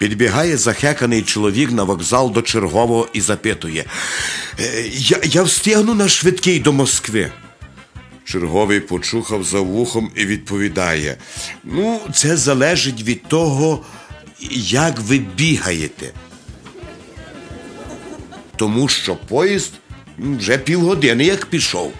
Підбігає захеканий чоловік на вокзал до чергового і запитує: «Е, Я, я встигну на швидкий до Москви. Черговий почухав за вухом і відповідає: Ну, це залежить від того, як ви бігаєте. Тому що поїзд ну, вже півгодини як пішов.